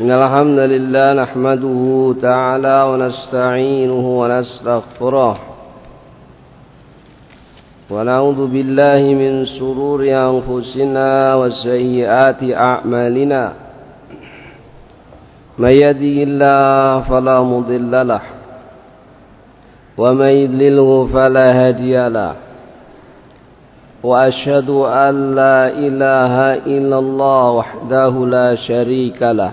إن الحمد لله نحمده تعالى ونستعينه ونستغفره. ونعوذ بالله من سرور أنفسنا وسيئات أعمالنا. من يهده الله فلا مضل له. ومن يضلله فلا هادي له. وأشهد أن لا إله إلا الله وحده لا شريك له.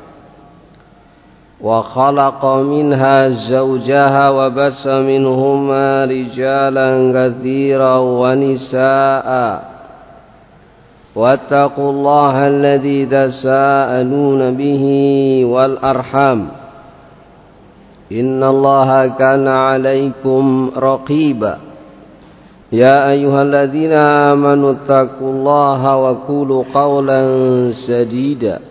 وخلق منها زوجها وبس منهما رجالا كثيرا ونساء. واتقوا الله الذي تساءلون به والأرحام. إن الله كان عليكم رقيبا. يا أيها الذين آمنوا اتقوا الله وقولوا قولا سديدا.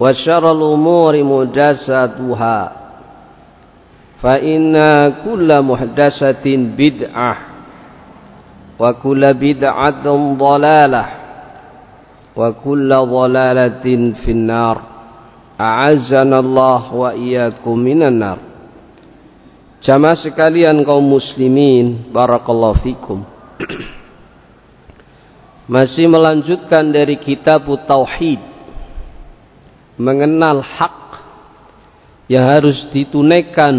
وشر الأمور محدثاتها فإن كل محدثة بدعة وكل بدعة ضلالة وكل ضلالة في النار أعزنا الله وإياكم من النار Jamaah sekalian kaum muslimin, barakallahu fikum. Masih melanjutkan dari kitab Tauhid. Mengenal hak yang harus ditunaikan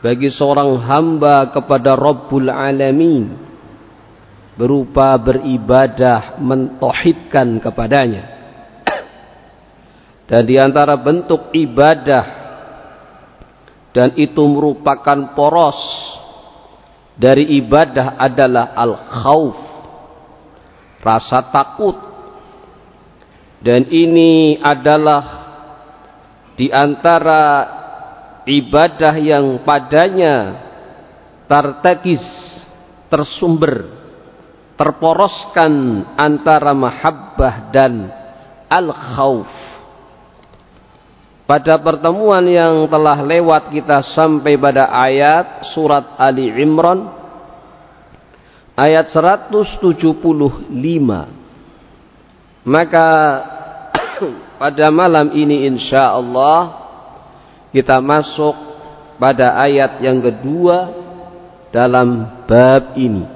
bagi seorang hamba kepada Rabbul Alamin berupa beribadah mentohidkan kepadanya. Dan di antara bentuk ibadah dan itu merupakan poros dari ibadah adalah al-khauf rasa takut dan ini adalah di antara ibadah yang padanya tartakis tersumber terporoskan antara mahabbah dan al-khauf pada pertemuan yang telah lewat kita sampai pada ayat surat Ali Imran ayat 175. Maka pada malam ini insya Allah kita masuk pada ayat yang kedua dalam bab ini.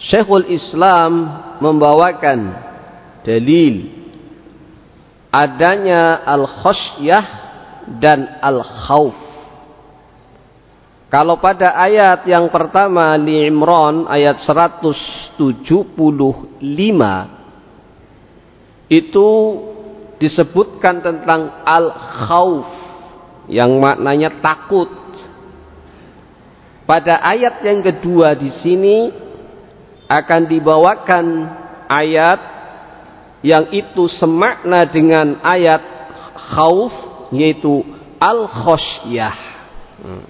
Syekhul Islam membawakan dalil adanya al-khosyah dan al-khawf. Kalau pada ayat yang pertama di Imran ayat 175 itu disebutkan tentang al-khawf yang maknanya takut. Pada ayat yang kedua di sini akan dibawakan ayat yang itu semakna dengan ayat khauf yaitu al-khosyah. Hmm.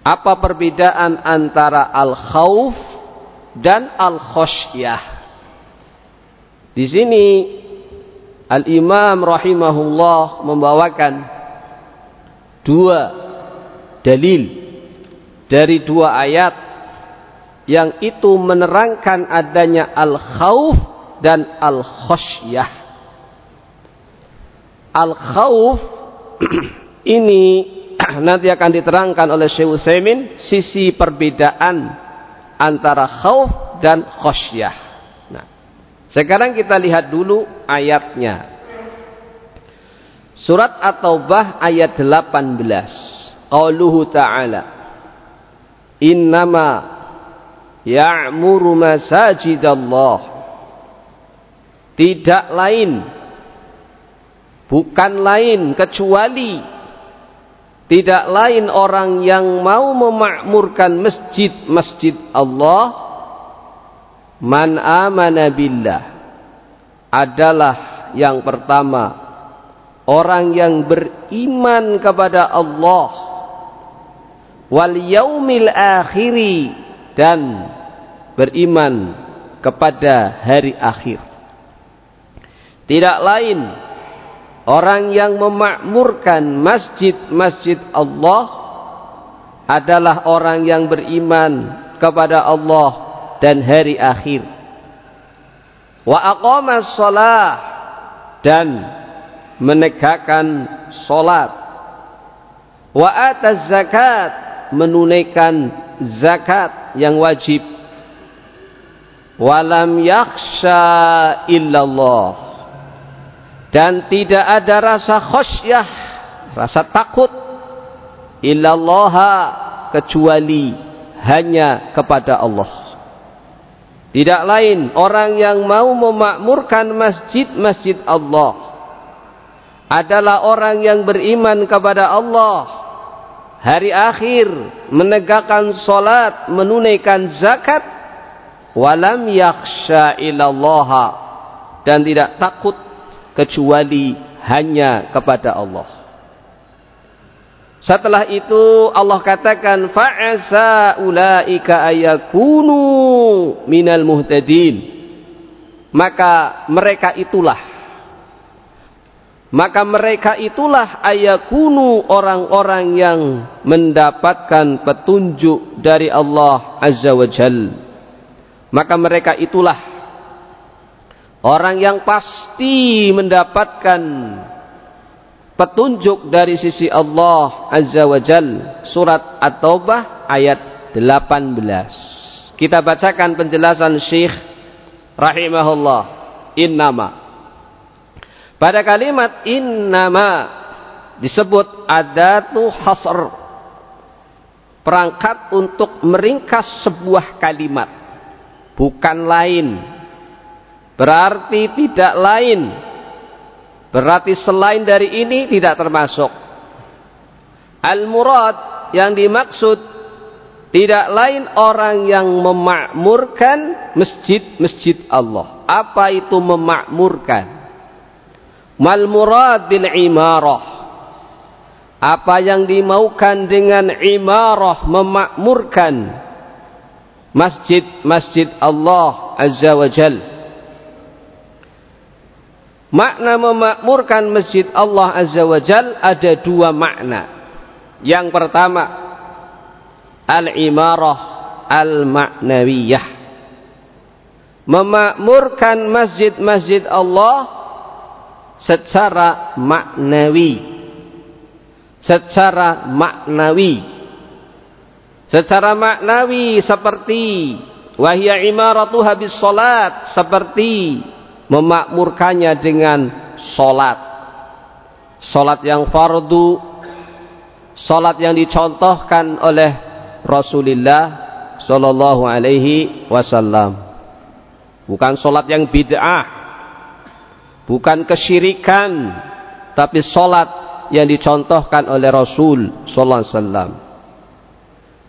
Apa perbedaan antara al-khauf dan al-khosyah? Di sini Al-Imam rahimahullah membawakan dua dalil dari dua ayat yang itu menerangkan adanya al-khauf dan al-khosyah. Al-khawf ini nanti akan diterangkan oleh Syekh Utsaimin sisi perbedaan antara khauf dan khosyah. Sekarang kita lihat dulu ayatnya. Surat At-Taubah ayat 18. Qauluhu ta'ala. Innama ya'muru masajidallah. Tidak lain. Bukan lain kecuali tidak lain orang yang mau memakmurkan masjid-masjid Allah man amana billah adalah yang pertama orang yang beriman kepada Allah wal yaumil akhiri dan beriman kepada hari akhir. Tidak lain orang yang memakmurkan masjid-masjid Allah adalah orang yang beriman kepada Allah dan hari akhir. Wa aqama shalah dan menegakkan solat wa ataz zakat menunaikan zakat yang wajib. Walam yakhsha illallah. Dan tidak ada rasa khosyah rasa takut illallah kecuali hanya kepada Allah tidak lain orang yang mau memakmurkan masjid-masjid Allah adalah orang yang beriman kepada Allah. Hari akhir menegakkan solat menunaikan zakat. Walam yakhsha ilallaha. Dan tidak takut kecuali hanya kepada Allah setelah itu Allah katakan fa'asa ulaika ayakunu minal muhtadin. Maka mereka itulah. Maka mereka itulah ayakunu orang-orang yang mendapatkan petunjuk dari Allah Azza wa Jal. Maka mereka itulah. Orang yang pasti mendapatkan petunjuk dari sisi Allah Azza wa Jal. Surat At-Taubah ayat 18. Kita bacakan penjelasan Syekh rahimahullah. Innama pada kalimat innama disebut adatu hasr. Perangkat untuk meringkas sebuah kalimat. Bukan lain. Berarti tidak lain. Berarti selain dari ini tidak termasuk. Al-murad yang dimaksud tidak lain orang yang memakmurkan masjid-masjid Allah. Apa itu memakmurkan? Mal murad bil imarah. Apa yang dimaukan dengan imarah memakmurkan masjid-masjid Allah Azza wa Jal. Makna memakmurkan masjid Allah Azza wa Jal ada dua makna. Yang pertama, al-imarah al-ma'nawiyah. Memakmurkan masjid-masjid Allah secara maknawi secara maknawi secara maknawi seperti wahya imaratu habis salat seperti memakmurkannya dengan salat salat yang fardu salat yang dicontohkan oleh Rasulullah sallallahu alaihi wasallam. Bukan salat yang bid'ah bukan kesyirikan tapi solat yang dicontohkan oleh Rasul sallallahu alaihi wasallam.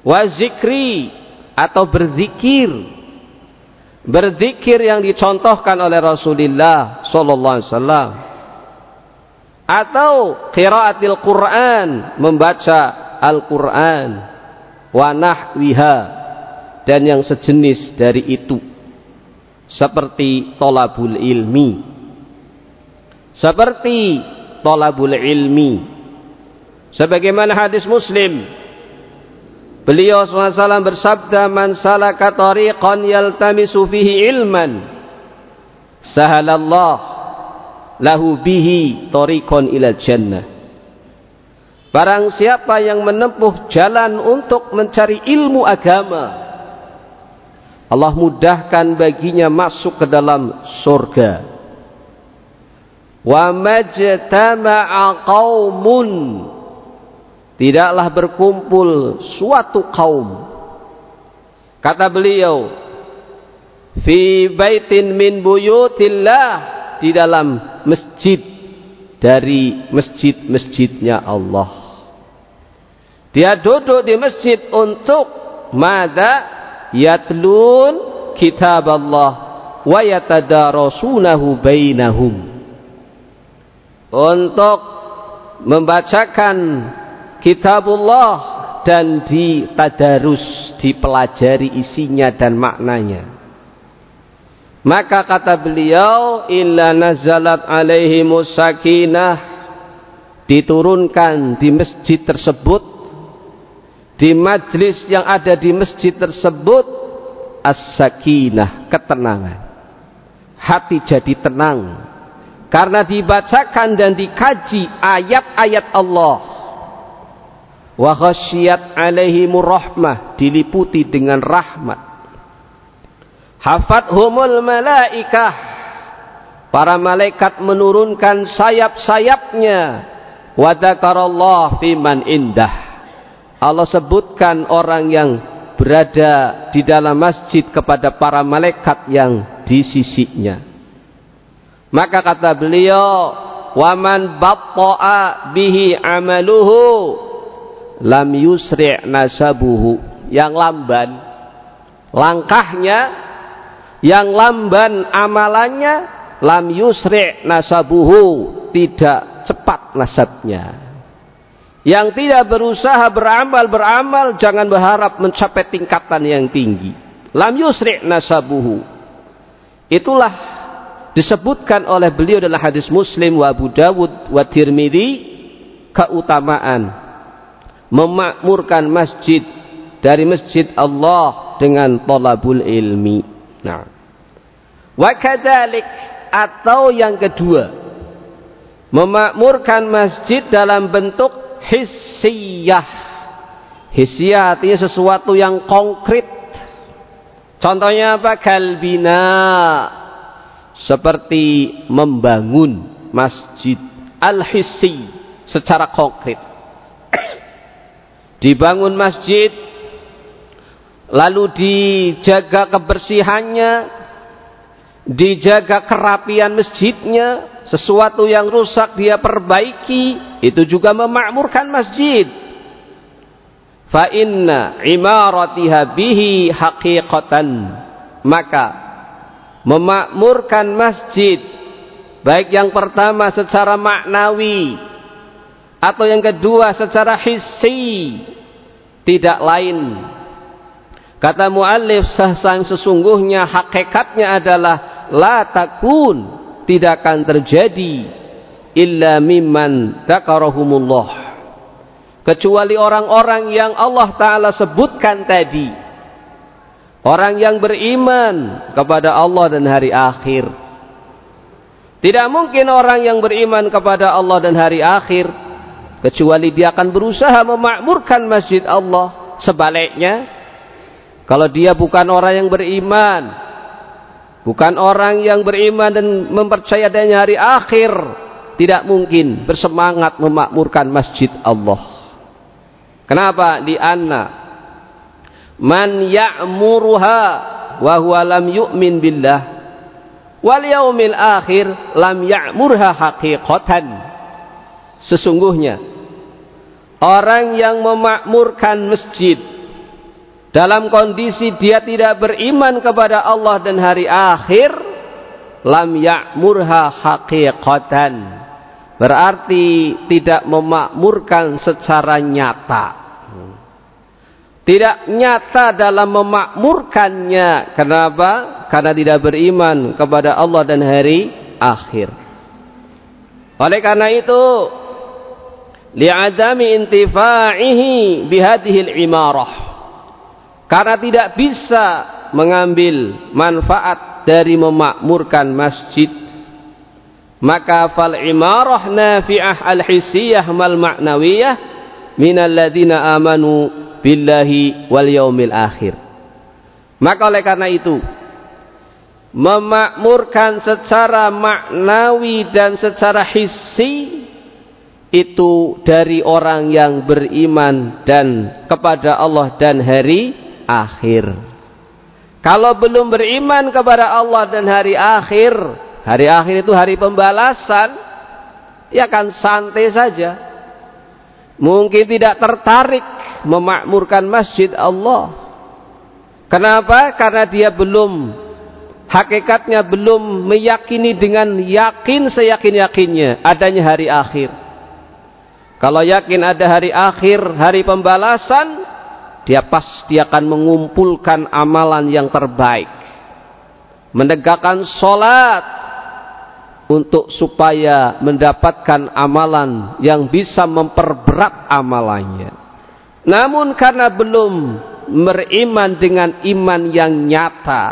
Wa zikri atau berzikir berzikir yang dicontohkan oleh Rasulullah sallallahu alaihi wasallam. Atau qiraatil Quran membaca Al-Quran. Wa dan yang sejenis dari itu. Seperti tolabul ilmi. Seperti tolabul ilmi. Sebagaimana hadis muslim beliau SAW bersabda man salaka tariqan yaltamisu fihi ilman sahalallah lahu bihi tariqan ila jannah. Barang siapa yang menempuh jalan untuk mencari ilmu agama Allah mudahkan baginya masuk ke dalam surga. Wa majtama'a qaumun tidaklah berkumpul suatu kaum. Kata beliau fi baitin min buyutillah di dalam masjid dari masjid-masjidnya Allah. Dia duduk di masjid untuk mada yatlun kitab Allah wa yatadarasunahu bainahum. Untuk membacakan kitabullah dan ditadarus, dipelajari isinya dan maknanya. Maka kata beliau, illa nazalat alaihi musakinah diturunkan di masjid tersebut di majlis yang ada di masjid tersebut as-sakinah, ketenangan. Hati jadi tenang karena dibacakan dan dikaji ayat-ayat Allah wa ghasyiyat alaihimur rahmah diliputi dengan rahmat. Hafathumul malaikah para malaikat menurunkan sayap-sayapnya. Wa dzakarallah fiman indah. Allah sebutkan orang yang berada di dalam masjid kepada para malaikat yang di sisinya. Maka kata beliau waman batta'a bihi amaluhu lam yusri' nasabuhu. Yang lamban. Langkahnya yang lamban amalannya lam yusri' nasabuhu. Tidak cepat nasabnya. Yang tidak berusaha beramal beramal jangan berharap mencapai tingkatan yang tinggi. Lam yusri' nasabuhu. Itulah disebutkan oleh beliau dalam hadis Muslim wa Abu Dawud wa Tirmidzi keutamaan memakmurkan masjid dari masjid Allah dengan tolabul ilmi. Nah. Wa kadzalik atau yang kedua memakmurkan masjid dalam bentuk hissiyah. Hissiyah artinya sesuatu yang konkret. Contohnya apa? Kalbina. Seperti membangun masjid al-hissi secara konkret dibangun masjid lalu dijaga kebersihannya dijaga kerapian masjidnya sesuatu yang rusak dia perbaiki itu juga memakmurkan masjid. Fa inna imaratiha bihi haqiqatan. Maka memakmurkan masjid baik yang pertama secara maknawi atau yang kedua secara hissi tidak lain. Kata muallif sahsang sesungguhnya hakikatnya adalah la takun tidak akan terjadi illa mimman takarahumullah kecuali orang-orang yang Allah taala sebutkan tadi. Orang yang beriman kepada Allah dan hari akhir. Tidak mungkin orang yang beriman kepada Allah dan hari akhir kecuali dia akan berusaha memakmurkan masjid Allah. Sebaliknya kalau dia bukan orang yang beriman bukan orang yang beriman dan mempercayai adanya hari akhir tidak mungkin bersemangat memakmurkan masjid Allah. Kenapa? Lianna man ya'muruha wa huwa lam yu'min billah wal yaumil akhir lam ya'murha haqiqatan sesungguhnya. Orang yang memakmurkan masjid dalam kondisi dia tidak beriman kepada Allah dan hari akhir lam ya'murha haqiqatan. Berarti tidak memakmurkan secara nyata. Tidak nyata dalam memakmurkannya. Kenapa? karena tidak beriman kepada Allah dan hari akhir. Oleh karena itu li'adami intifa'ihi bihadihil imarah. Karena tidak bisa mengambil manfaat dari memakmurkan masjid maka fal imarah nafi'ah al-hissiyah mal ma'nawiyah minal ladina amanu billahi wal yaumil akhir. Maka oleh karena itu memakmurkan secara maknawi dan secara hissi itu dari orang yang beriman dan kepada Allah dan hari akhir. Kalau belum beriman kepada Allah dan hari akhir, hari akhir itu hari pembalasan, ya kan santai saja. Mungkin tidak tertarik memakmurkan masjid Allah. Kenapa? Karena dia belum hakikatnya belum meyakini dengan yakin seyakin-yakinnya adanya hari akhir. Kalau yakin ada hari akhir, hari pembalasan, dia pasti akan mengumpulkan amalan yang terbaik. Menegakkan sholat untuk supaya mendapatkan amalan yang bisa memperberat amalannya. Namun karena belum beriman dengan iman yang nyata.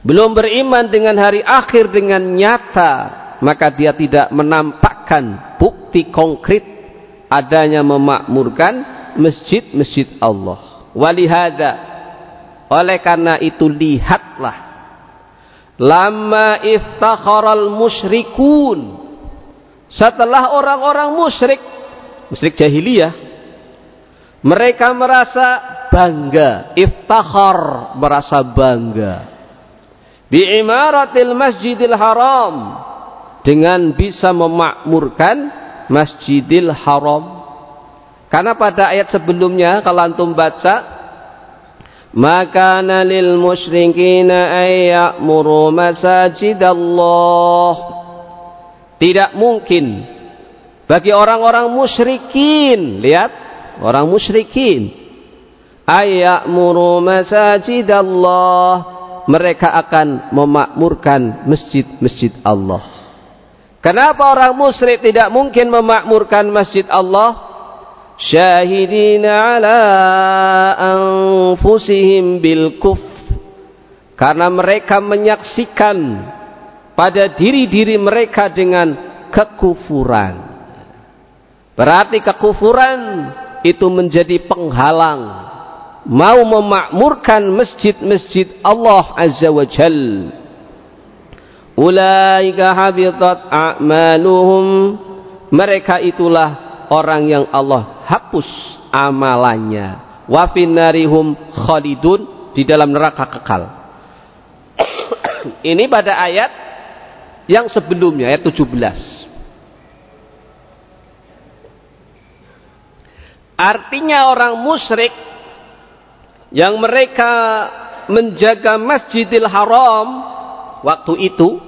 Belum beriman dengan hari akhir dengan nyata. Maka dia tidak menampakkan bukti konkret adanya memakmurkan masjid-masjid Allah. Walihada. Oleh karena itu lihatlah. Lama iftakharal musyrikun. Setelah orang-orang musyrik. Musyrik jahiliyah mereka merasa bangga, iftakhar, merasa bangga. Bi imaratil Masjidil Haram dengan bisa memakmurkan Masjidil Haram. Karena pada ayat sebelumnya kalau antum baca maka lil musyrikina ayyamuru masajidallah. Tidak mungkin bagi orang-orang musyrikin lihat orang musyrikin ayamuru masajidallah. Mereka akan memakmurkan masjid-masjid Allah kenapa orang musyrik tidak mungkin memakmurkan masjid Allah? Syahidina ala anfusihim bil kuf. Karena mereka menyaksikan pada diri-diri mereka dengan kekufuran. Berarti kekufuran itu menjadi penghalang. Mau memakmurkan masjid-masjid Allah Azza wa Jal ulaika habitat a'maluhum. Mereka itulah orang yang Allah hapus amalannya. Wa finnarihum khalidun. Di dalam neraka kekal. Ini pada ayat yang sebelumnya ayat 17 Artinya orang musyrik yang mereka menjaga Masjidil Haram waktu itu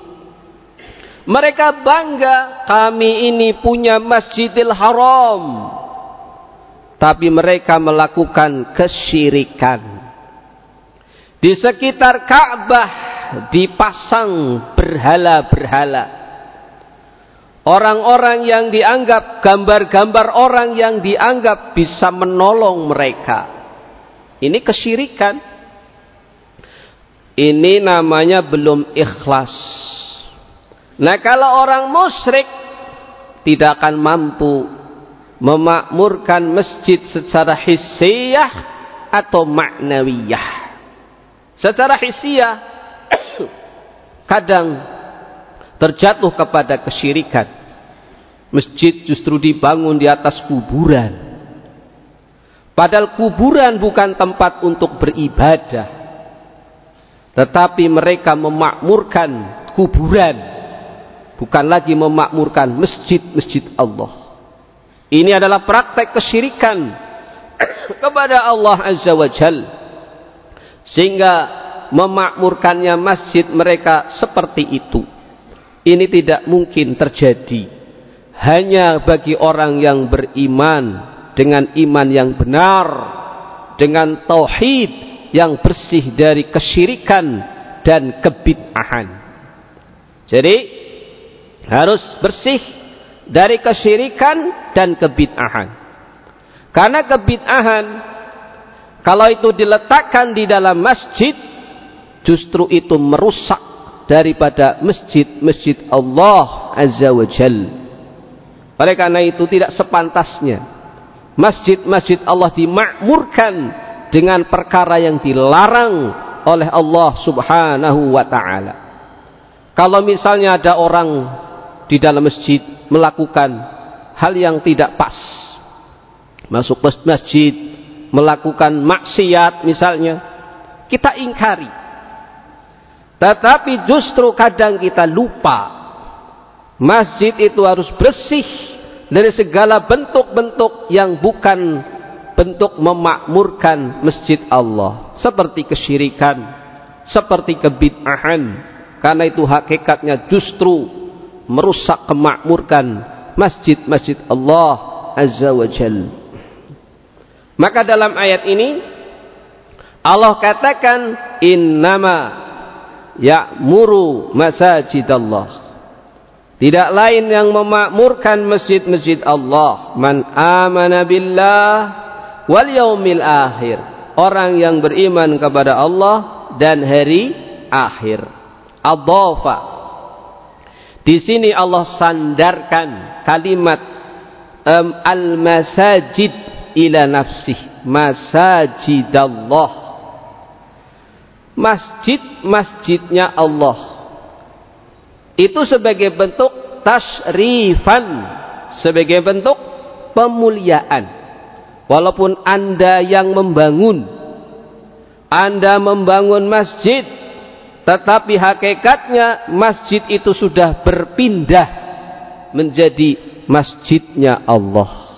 mereka bangga kami ini punya Masjidil Haram tapi mereka melakukan kesyirikan di sekitar Ka'bah dipasang berhala-berhala Orang-orang yang dianggap gambar-gambar orang yang dianggap bisa menolong mereka. Ini kesyirikan. Ini namanya belum ikhlas. Nah kalau orang musyrik tidak akan mampu memakmurkan masjid secara hissiyah atau maknawiyah. Secara hissiyah kadang terjatuh kepada kesyirikan. Masjid justru dibangun di atas kuburan. Padahal kuburan bukan tempat untuk beribadah. Tetapi mereka memakmurkan kuburan. Bukan lagi memakmurkan masjid-masjid Allah. Ini adalah praktek kesyirikan kepada Allah Azza wa Jal. Sehingga memakmurkannya masjid mereka seperti itu ini tidak mungkin terjadi hanya bagi orang yang beriman dengan iman yang benar dengan tauhid yang bersih dari kesyirikan dan kebid'ahan jadi harus bersih dari kesyirikan dan kebid'ahan karena kebid'ahan kalau itu diletakkan di dalam masjid justru itu merusak daripada masjid-masjid Allah Azza wa Jal. Oleh karena itu tidak sepantasnya masjid-masjid Allah dimakmurkan dengan perkara yang dilarang oleh Allah Subhanahu wa taala. Kalau misalnya ada orang di dalam masjid melakukan hal yang tidak pas. Masuk masjid melakukan maksiat misalnya, kita ingkari. Tetapi justru kadang kita lupa masjid itu harus bersih dari segala bentuk-bentuk yang bukan bentuk memakmurkan masjid Allah seperti kesyirikan seperti kebid'ahan karena itu hakikatnya justru merusak kemakmurkan masjid-masjid Allah Azza wa Jal maka dalam ayat ini Allah katakan innama ya'muru masajid Allah tidak lain yang memakmurkan masjid-masjid Allah man amana billah wal yaumil akhir. Orang yang beriman kepada Allah dan hari akhir. Adhafa. Di sini Allah sandarkan kalimat um, al-masajid ila nafsih. Masajidallah. Masjid masjidnya Allah. Itu sebagai bentuk tasrifan, sebagai bentuk pemuliaan. Walaupun Anda yang membangun, Anda membangun masjid, tetapi hakikatnya masjid itu sudah berpindah menjadi masjidnya Allah.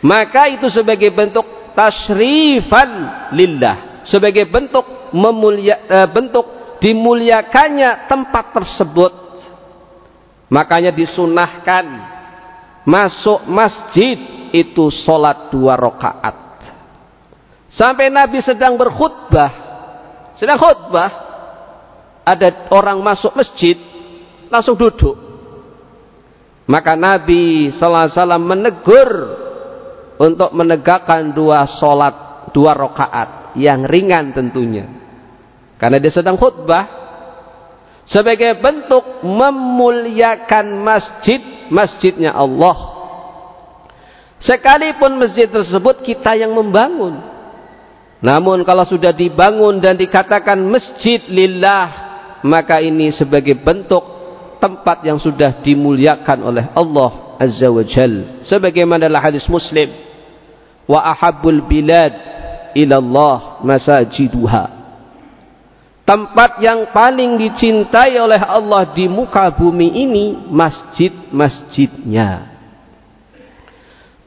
Maka itu sebagai bentuk tasrifan lillah, sebagai bentuk memulia, eh, bentuk dimuliakannya tempat tersebut. Makanya disunahkan masuk masjid itu sholat dua rakaat. Sampai Nabi sedang berkhutbah, sedang khutbah, ada orang masuk masjid, langsung duduk. Maka Nabi SAW menegur untuk menegakkan dua sholat, dua rakaat yang ringan tentunya. Karena dia sedang khutbah, sebagai bentuk memuliakan masjid, masjidnya Allah Sekalipun masjid tersebut kita yang membangun. Namun kalau sudah dibangun dan dikatakan masjid lillah, maka ini sebagai bentuk tempat yang sudah dimuliakan oleh Allah Azza wa Jal. Sebagaimana dalam hadis Muslim, wa ahabbul bilad ila Allah masajiduha. Tempat yang paling dicintai oleh Allah di muka bumi ini masjid-masjidnya.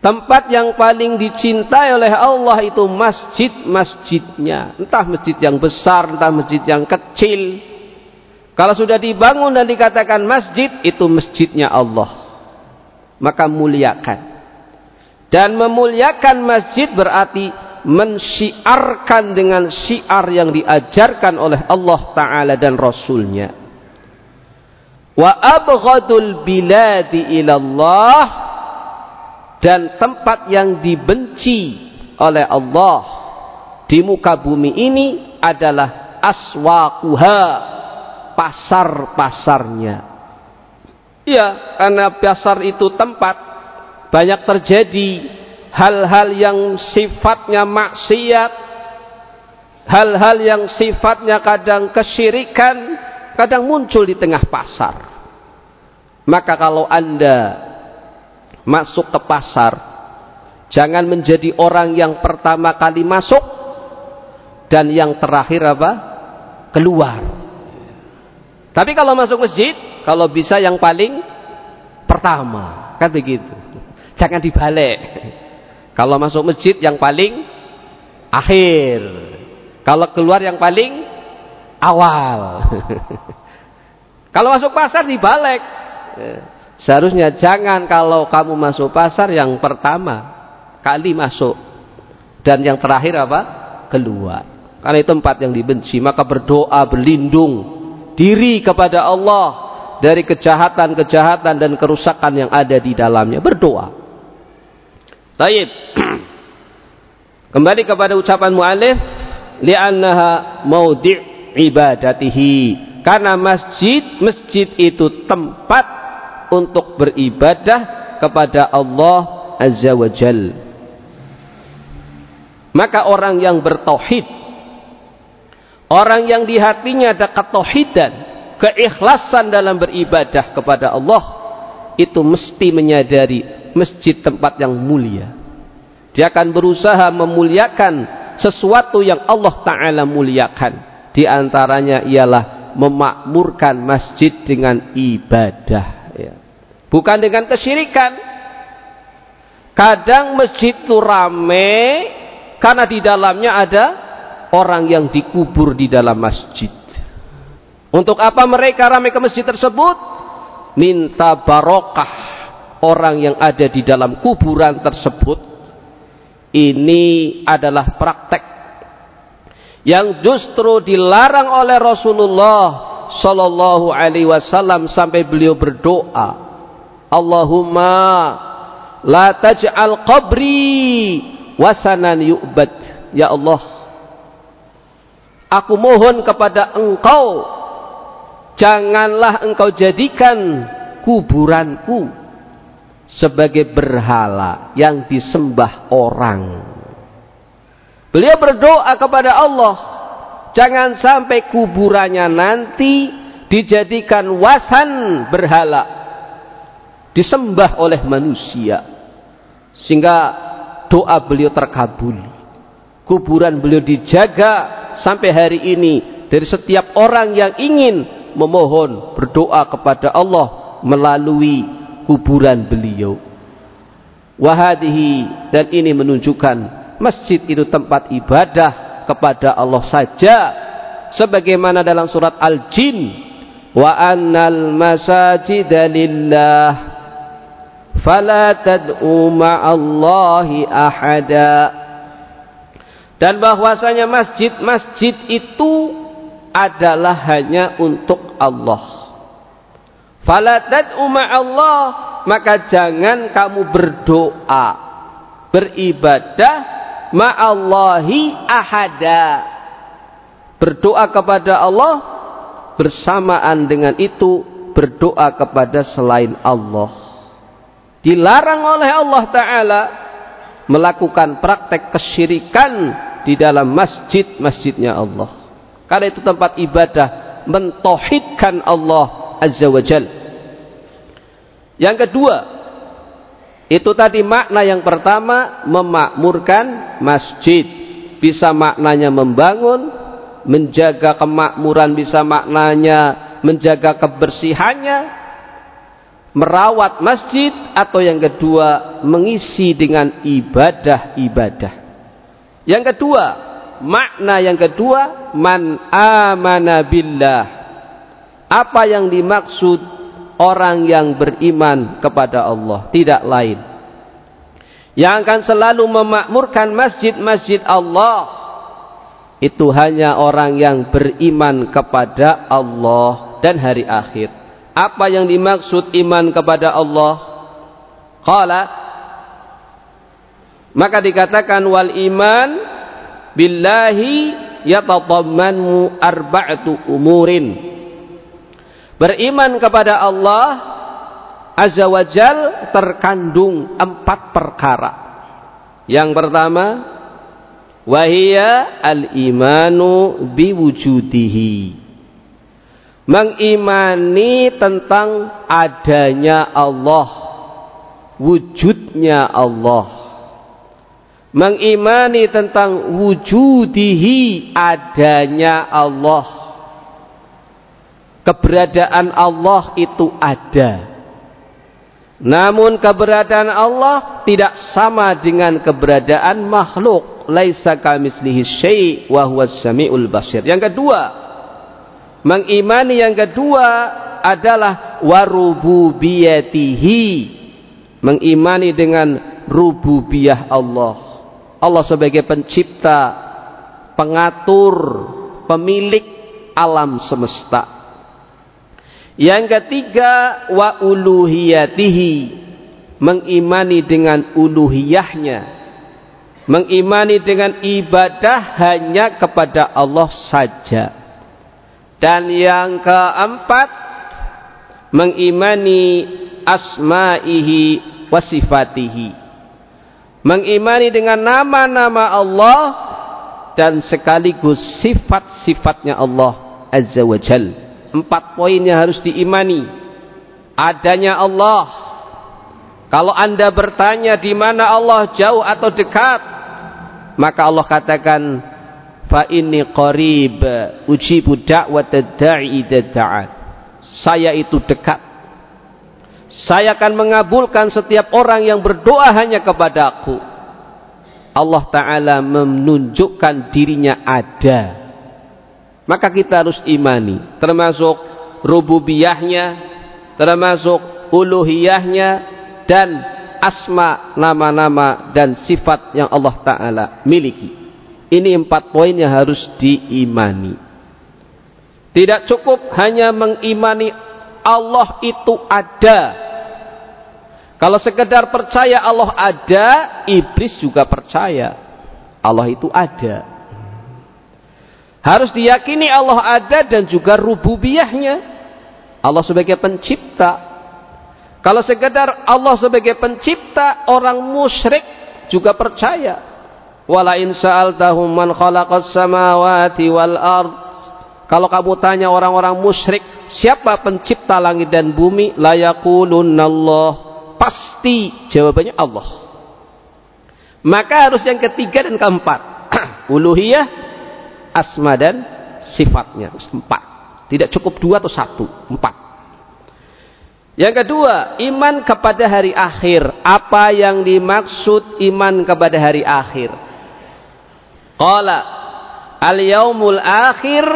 Tempat yang paling dicintai oleh Allah itu masjid-masjidnya. Entah masjid yang besar, entah masjid yang kecil. Kalau sudah dibangun dan dikatakan masjid, itu masjidnya Allah. Maka muliakan. Dan memuliakan masjid berarti mensyiarkan dengan syiar yang diajarkan oleh Allah Ta'ala dan Rasulnya. Wa abghadul biladi ilallah dan tempat yang dibenci oleh Allah di muka bumi ini adalah aswaquha pasar-pasarnya. Ya karena pasar itu tempat banyak terjadi hal-hal yang sifatnya maksiat hal-hal yang sifatnya kadang kesyirikan kadang muncul di tengah pasar. Maka kalau anda masuk ke pasar. Jangan menjadi orang yang pertama kali masuk dan yang terakhir apa? Keluar. Tapi kalau masuk masjid kalau bisa yang paling pertama. Kan begitu. Jangan dibalik. Kalau masuk masjid yang paling akhir. Kalau keluar yang paling awal. Kalau masuk pasar dibalik Seharusnya jangan kalau kamu masuk pasar yang pertama kali masuk dan yang terakhir apa? keluar. Karena itu tempat yang dibenci, maka berdoa berlindung diri kepada Allah dari kejahatan-kejahatan dan kerusakan yang ada di dalamnya. Berdoa. Baik. Kembali kepada ucapan mu'alif li'annaha maudhi' ibadatihi. Karena masjid, masjid itu tempat untuk beribadah kepada Allah Azza wa Jal. Maka orang yang bertauhid orang yang di hatinya ada ketauhidan, keikhlasan dalam beribadah kepada Allah, itu mesti menyadari masjid tempat yang mulia. Dia akan berusaha memuliakan sesuatu yang Allah Ta'ala muliakan. Di antaranya ialah memakmurkan masjid dengan ibadah. Bukan dengan kesyirikan. Kadang masjid itu rame karena di dalamnya ada orang yang dikubur di dalam masjid. Untuk apa mereka ramai ke masjid tersebut? Minta barokah orang yang ada di dalam kuburan tersebut. Ini adalah praktek yang justru dilarang oleh Rasulullah sallallahu alaihi wasallam sampai beliau berdoa, Allahumma La taj'al qabri wasanan yu'bad. Ya Allah. Aku mohon kepada engkau. Janganlah engkau jadikan kuburanku. Sebagai berhala yang disembah orang. Beliau berdoa kepada Allah. Jangan sampai kuburannya nanti dijadikan wasan berhala. Disembah oleh manusia sehingga doa beliau terkabul. Kuburan beliau dijaga sampai hari ini dari setiap orang yang ingin memohon berdoa kepada Allah melalui kuburan beliau. Wahadihi dan ini menunjukkan masjid itu tempat ibadah kepada Allah saja sebagaimana dalam surat Al-Jin wa annal masajida lillah fala tad'u ma'allahi ahada. Dan bahwasanya masjid-masjid itu adalah hanya untuk Allah. Fala tad'u ma'allah maka jangan kamu berdoa beribadah ma'allahi ahada. Berdoa kepada Allah bersamaan dengan itu berdoa kepada selain Allah dilarang oleh Allah Ta'ala melakukan praktek kesyirikan di dalam masjid-masjidnya Allah. Karena itu tempat ibadah mentohidkan Allah Azza wa Jal. Yang kedua, itu tadi makna yang pertama memakmurkan masjid. Bisa maknanya membangun, menjaga kemakmuran, bisa maknanya menjaga kebersihannya, merawat masjid atau yang kedua mengisi dengan ibadah-ibadah. Yang kedua, makna yang kedua man amana billah. Apa yang dimaksud orang yang beriman kepada Allah, tidak lain. Yang akan selalu memakmurkan masjid-masjid Allah itu hanya orang yang beriman kepada Allah dan hari akhir apa yang dimaksud iman kepada Allah? Qala maka dikatakan wal iman billahi yatatammanu arba'atu umurin. Beriman kepada Allah azza wajal terkandung empat perkara. Yang pertama wahia al imanu biwujudihi mengimani tentang adanya Allah wujudnya Allah. Mengimani tentang wujudihi adanya Allah. Keberadaan Allah itu ada. Namun keberadaan Allah tidak sama dengan keberadaan makhluk. Laisa kamislihi syai' wa huwas samiul basir. Yang kedua Mengimani yang kedua adalah warububiyatihi. Mengimani dengan rububiyah Allah. Allah sebagai pencipta, pengatur, pemilik alam semesta. Yang ketiga wa uluhiyatihi. Mengimani dengan uluhiyahnya. Mengimani dengan ibadah hanya kepada Allah saja dan yang keempat mengimani asma'ihi wa sifatihi. Mengimani dengan nama-nama Allah dan sekaligus sifat-sifatnya Allah Azza wa Jal. Empat poinnya harus diimani. Adanya Allah. Kalau anda bertanya di mana Allah jauh atau dekat, maka Allah katakan, fa inni qarib ujibu da'wat da'i. Saya itu dekat. Saya akan mengabulkan setiap orang yang berdoa hanya kepadaku. Allah Ta'ala menunjukkan dirinya ada. Maka kita harus imani. Termasuk rububiyahnya. Termasuk uluhiyahnya. Dan asma nama-nama dan sifat yang Allah Ta'ala miliki. Ini empat poin yang harus diimani. Tidak cukup hanya mengimani Allah itu ada kalau sekedar percaya Allah ada, iblis juga percaya Allah itu ada. Harus diyakini Allah ada dan juga rububiyahnya. Allah sebagai pencipta. Kalau sekedar Allah sebagai pencipta, orang musyrik juga percaya. Wala in sa'altahum man khalaqas samawati wal ard. Kalau kamu tanya orang-orang musyrik, siapa pencipta langit dan bumi? La yaqulunallah Pasti jawabannya Allah. Maka harus yang ketiga dan keempat. Uluhiyah, asma dan sifatnya. Empat. Tidak cukup dua atau satu. Empat. Yang kedua, iman kepada hari akhir. Apa yang dimaksud iman kepada hari akhir? Qala al-yaumul akhir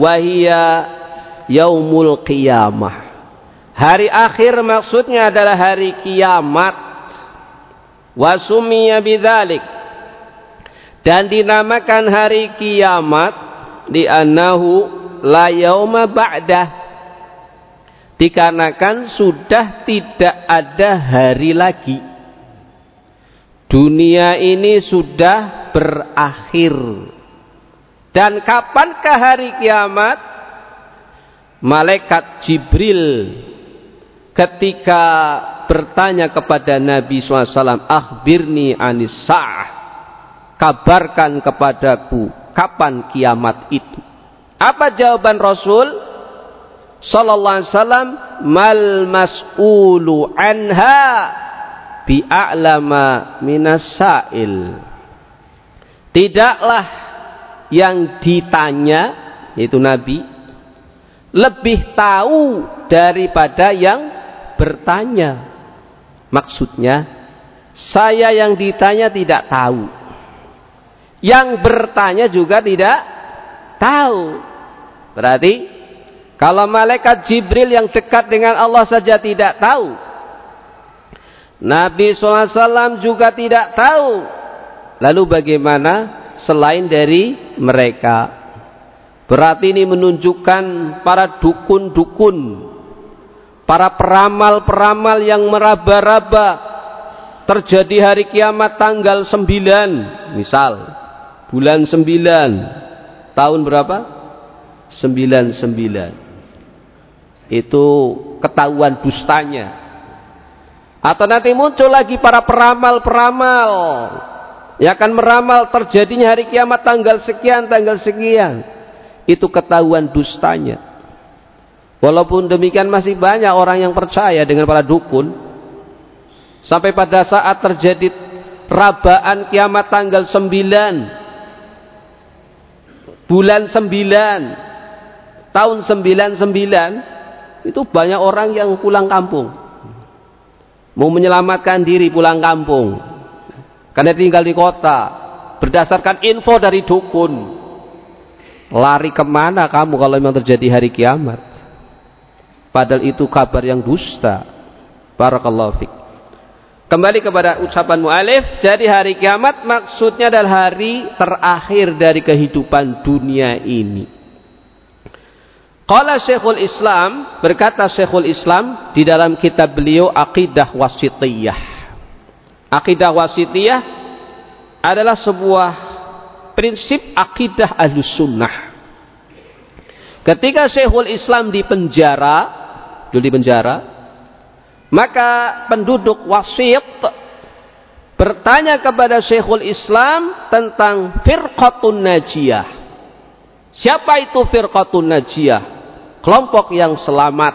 wahia yaumul qiyamah. Hari akhir maksudnya adalah hari kiamat. Wasumiya bidzalik. Dan dinamakan hari kiamat di anahu la yauma ba'dah. Dikarenakan sudah tidak ada hari lagi. Dunia ini sudah berakhir. Dan kapankah hari kiamat? Malaikat Jibril ketika bertanya kepada Nabi SAW, Akhbirni anis sa'ah. Kabarkan kepadaku kapan kiamat itu. Apa jawaban Rasul? Sallallahu alaihi wasallam, mal mas'ulu anha bi'a'lama minas sa'il. Tidaklah yang ditanya, yaitu Nabi, lebih tahu daripada yang bertanya. Maksudnya, saya yang ditanya tidak tahu. Yang bertanya juga tidak tahu. Berarti, kalau malaikat Jibril yang dekat dengan Allah saja tidak tahu. Nabi SAW juga tidak tahu. Lalu bagaimana selain dari mereka? Berarti ini menunjukkan para dukun-dukun para peramal-peramal yang meraba-raba. Terjadi hari kiamat tanggal 9 misal bulan 9 tahun berapa? 99 itu ketahuan dustanya atau nanti muncul lagi para peramal-peramal yang akan meramal terjadinya hari kiamat tanggal sekian tanggal sekian itu ketahuan dustanya Walaupun demikian masih banyak orang yang percaya dengan para dukun. Sampai pada saat terjadi rabaan kiamat tanggal 9. Bulan 9. Tahun 99. Itu banyak orang yang pulang kampung. Mau menyelamatkan diri pulang kampung. Karena tinggal di kota. Berdasarkan info dari dukun. Lari ke mana kamu kalau memang terjadi hari kiamat? Padahal itu kabar yang dusta. Barakallahu fiqh. Kembali kepada ucapan mu'alif. Jadi hari kiamat maksudnya adalah hari terakhir dari kehidupan dunia ini. Qala Syekhul Islam, berkata Syekhul Islam di dalam kitab beliau Aqidah Wasitiyah. Aqidah Wasitiyah adalah sebuah prinsip akidah ahlus sunnah. Ketika Syekhul Islam di penjara, dulu di penjara, maka penduduk wasit bertanya kepada Syekhul Islam tentang firqatun najiyah. Siapa itu firqatun najiyah? Kelompok yang selamat.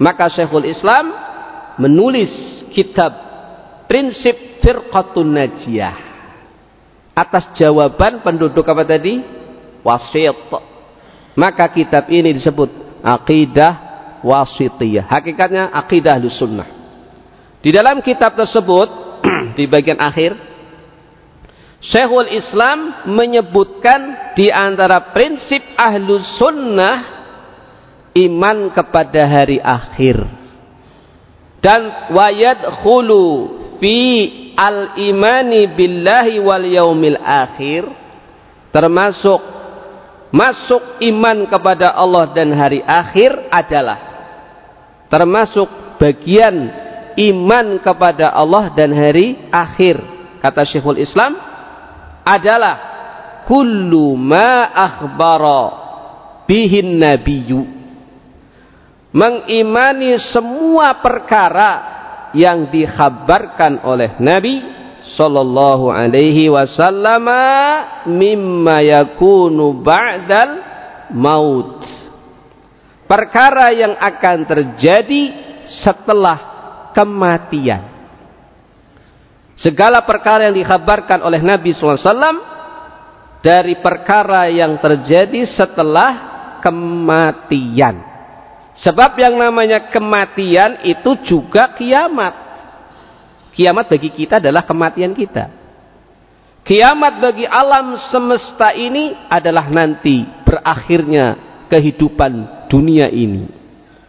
Maka Syekhul Islam menulis kitab prinsip firqatun najiyah. Atas jawaban penduduk apa tadi? Wasit. Maka kitab ini disebut Aqidah Wasitiyah. Hakikatnya Aqidah Sunnah. Di dalam kitab tersebut di bagian akhir Syekhul Islam menyebutkan di antara prinsip ahlu sunnah iman kepada hari akhir. Dan wayad khulu fi al imani billahi wal yaumil akhir termasuk masuk iman kepada Allah dan hari akhir adalah termasuk bagian iman kepada Allah dan hari akhir kata Syekhul Islam adalah kullu ma akhbara bihin nabiyyu mengimani semua perkara yang dikhabarkan oleh Nabi sallallahu alaihi wasallam mimma yakunu ba'dal maut perkara yang akan terjadi setelah kematian. Segala perkara yang dikhabarkan oleh Nabi SAW dari perkara yang terjadi setelah kematian. Sebab yang namanya kematian itu juga kiamat. Kiamat bagi kita adalah kematian kita. Kiamat bagi alam semesta ini adalah nanti berakhirnya kehidupan dunia ini.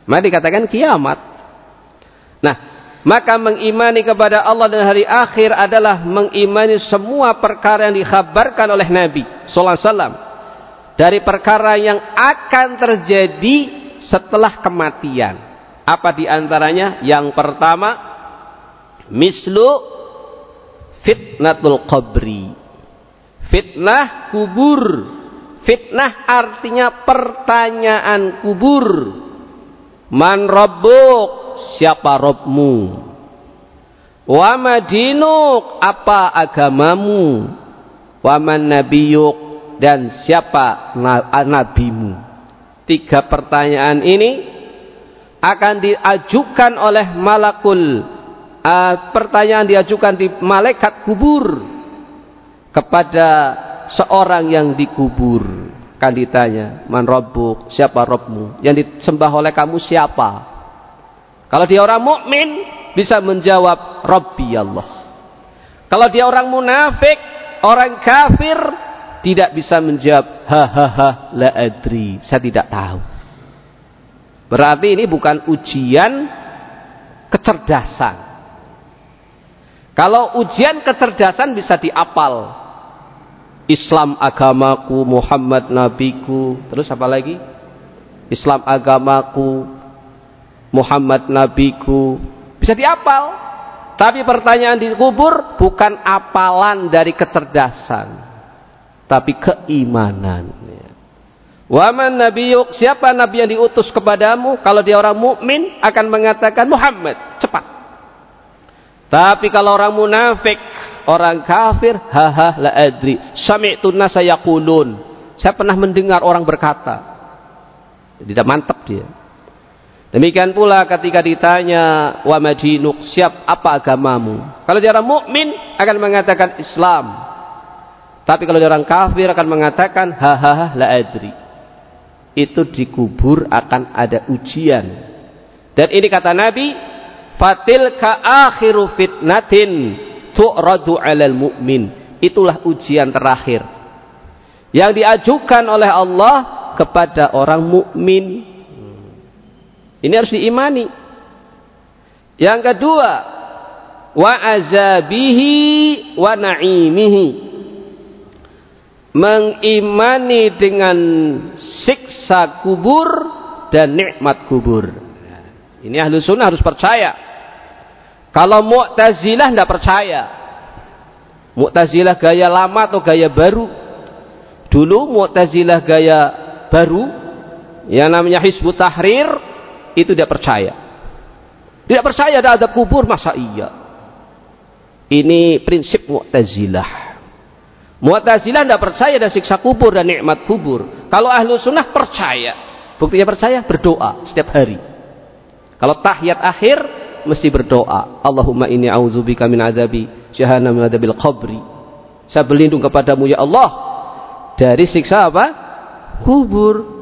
Mari dikatakan kiamat. Nah, maka mengimani kepada Allah dan hari akhir adalah mengimani semua perkara yang dikhabarkan oleh Nabi sallallahu alaihi wasallam dari perkara yang akan terjadi setelah kematian. Apa di antaranya? Yang pertama, mislu fitnatul qabri. Fitnah kubur. Fitnah artinya pertanyaan kubur. Man rabbuk? siapa Robmu wa madinuk apa agamamu wa man nabiyuk dan siapa nabimu tiga pertanyaan ini akan diajukan oleh malakul uh, pertanyaan diajukan di malaikat kubur kepada seorang yang dikubur. Kan ditanya man robbuk siapa robmu yang disembah oleh kamu siapa? Kalau dia orang mukmin bisa menjawab Rabbi Allah. Kalau dia orang munafik, orang kafir tidak bisa menjawab ha ha ha la adri, saya tidak tahu. Berarti ini bukan ujian kecerdasan. Kalau ujian kecerdasan bisa diapal. Islam agamaku, Muhammad nabiku, terus apa lagi? Islam agamaku, Muhammad nabiku bisa diapal tapi pertanyaan di kubur bukan apalan dari kecerdasan tapi keimanan Waman nabiyuk siapa nabi yang diutus kepadamu kalau dia orang mukmin akan mengatakan Muhammad cepat. Tapi kalau orang munafik orang kafir haha la adri. Sami'tu nasa yaqulun. Saya pernah mendengar orang berkata. Tidak mantap dia. Demikian pula ketika ditanya wa madinuk siap apa agamamu? Kalau dia orang mukmin akan mengatakan Islam. Tapi kalau orang kafir akan mengatakan ha ha ha la adri. Itu dikubur akan ada ujian. Dan ini kata Nabi, fatil ka akhiru fitnatin tu'radu 'alal mu'min. Itulah ujian terakhir yang diajukan oleh Allah kepada orang mukmin ini harus diimani. Yang kedua, wa azabihi wa naimihi. Mengimani dengan siksa kubur dan nikmat kubur. Ini ahlu sunnah harus percaya. Kalau Mu'tazilah tidak percaya. Mu'tazilah gaya lama atau gaya baru? Dulu Mu'tazilah gaya baru yang namanya Hizbut Tahrir itu tidak percaya. Tidak percaya ada adab kubur, masa iya? Ini prinsip Mu'tazilah. Mu'tazilah tidak percaya ada siksa kubur dan nikmat kubur. Kalau ahlu sunnah percaya. Buktinya percaya berdoa setiap hari. Kalau tahiyat akhir mesti berdoa. Allahumma inni a'udzubika min adzabi jahannam min adzabil qabri. Saya berlindung kepadamu ya Allah dari siksa apa? Kubur.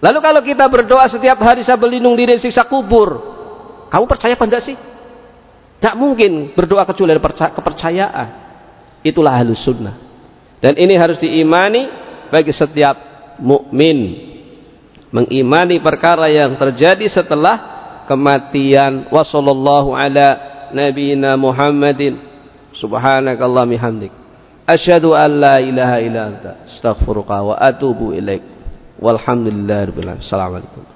Lalu kalau kita berdoa setiap hari saya berlindung diri siksa kubur. Kamu percaya apa enggak sih? Tak mungkin berdoa kecuali dari kepercayaan. Itulah halus sunnah. Dan ini harus diimani bagi setiap mukmin. Mengimani perkara yang terjadi setelah kematian. Wassallallahu ala nabiyina Muhammadin. Subhanakallah mihamdik. Asyhadu an la ilaha illa anta astaghfiruka wa atubu ilaik. Walhamdulillah Assalamualaikum.